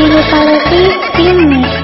Remix Pilih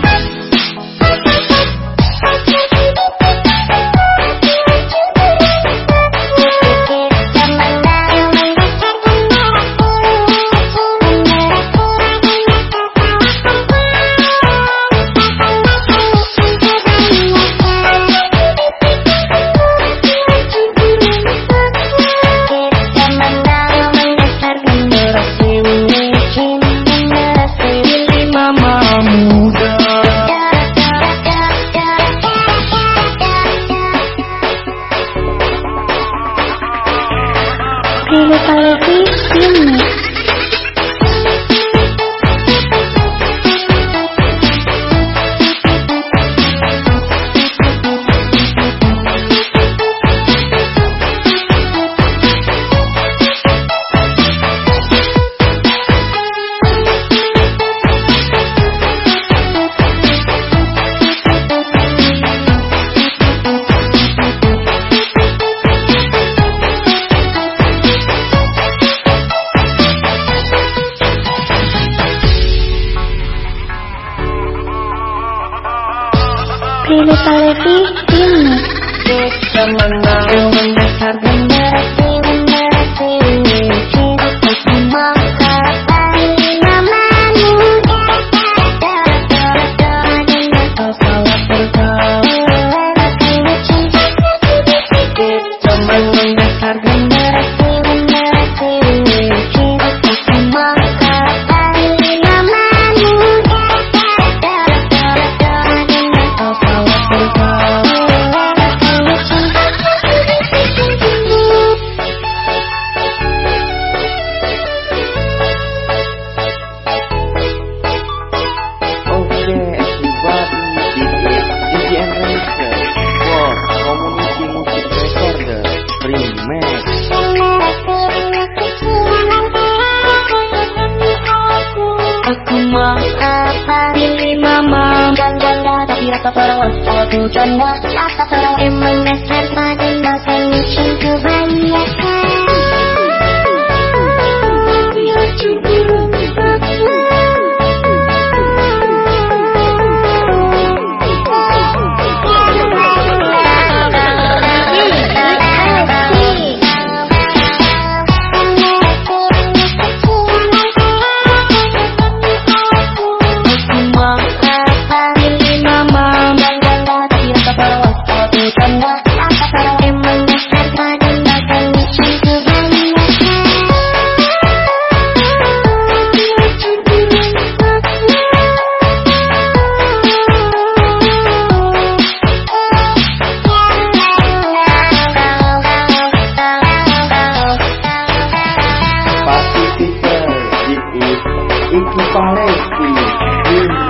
Pilih Palevi ini? Seorang Aku Rasa seorang emang dasar Pada makan Micin kebanyakan make you.